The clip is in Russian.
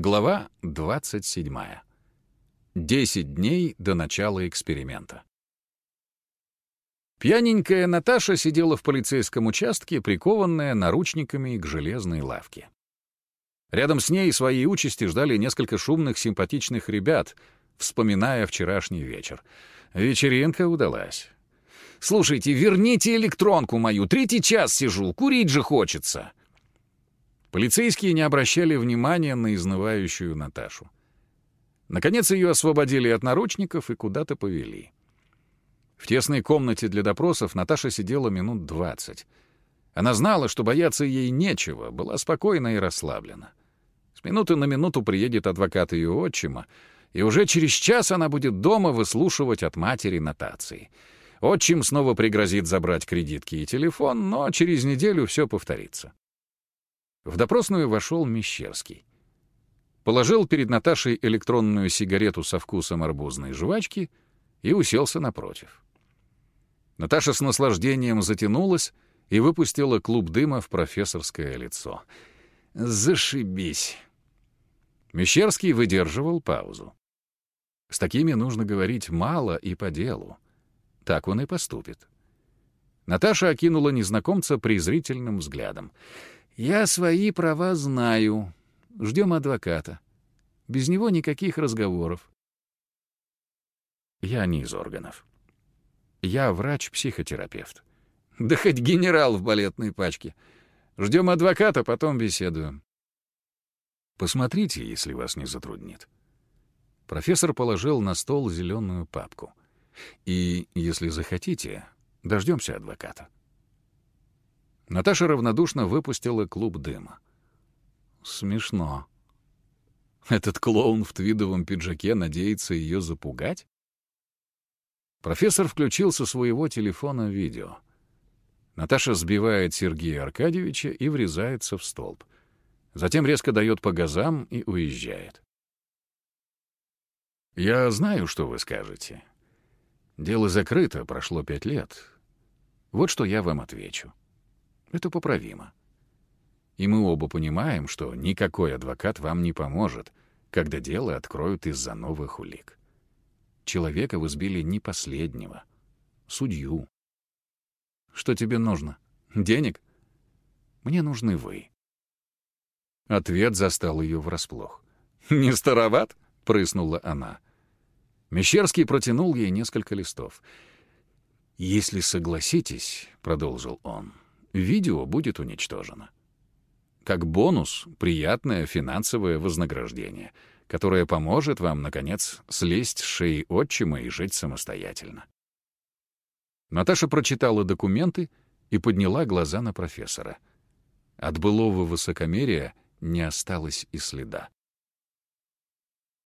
Глава 27. 10 дней до начала эксперимента. Пьяненькая Наташа сидела в полицейском участке, прикованная наручниками к железной лавке. Рядом с ней своей участи ждали несколько шумных, симпатичных ребят, вспоминая вчерашний вечер. Вечеринка удалась. «Слушайте, верните электронку мою, третий час сижу, курить же хочется!» Полицейские не обращали внимания на изнывающую Наташу. Наконец ее освободили от наручников и куда-то повели. В тесной комнате для допросов Наташа сидела минут двадцать. Она знала, что бояться ей нечего, была спокойна и расслаблена. С минуты на минуту приедет адвокат ее отчима, и уже через час она будет дома выслушивать от матери нотации. Отчим снова пригрозит забрать кредитки и телефон, но через неделю все повторится. В допросную вошел Мещерский. Положил перед Наташей электронную сигарету со вкусом арбузной жвачки и уселся напротив. Наташа с наслаждением затянулась и выпустила клуб дыма в профессорское лицо. «Зашибись!» Мещерский выдерживал паузу. С такими нужно говорить мало и по делу. Так он и поступит. Наташа окинула незнакомца презрительным взглядом. «Я свои права знаю. Ждем адвоката. Без него никаких разговоров». «Я не из органов. Я врач-психотерапевт. Да хоть генерал в балетной пачке. Ждем адвоката, потом беседуем». «Посмотрите, если вас не затруднит». Профессор положил на стол зеленую папку. «И, если захотите, дождемся адвоката». Наташа равнодушно выпустила клуб дыма. Смешно. Этот клоун в твидовом пиджаке надеется ее запугать? Профессор включил со своего телефона видео. Наташа сбивает Сергея Аркадьевича и врезается в столб. Затем резко дает по газам и уезжает. «Я знаю, что вы скажете. Дело закрыто, прошло пять лет. Вот что я вам отвечу. Это поправимо. И мы оба понимаем, что никакой адвокат вам не поможет, когда дело откроют из-за новых улик. Человека вы сбили не последнего, судью. Что тебе нужно? Денег? Мне нужны вы. Ответ застал ее врасплох. «Не староват?» — прыснула она. Мещерский протянул ей несколько листов. «Если согласитесь», — продолжил он, — видео будет уничтожено. Как бонус — приятное финансовое вознаграждение, которое поможет вам, наконец, слезть с шеи отчима и жить самостоятельно. Наташа прочитала документы и подняла глаза на профессора. От былого высокомерия не осталось и следа.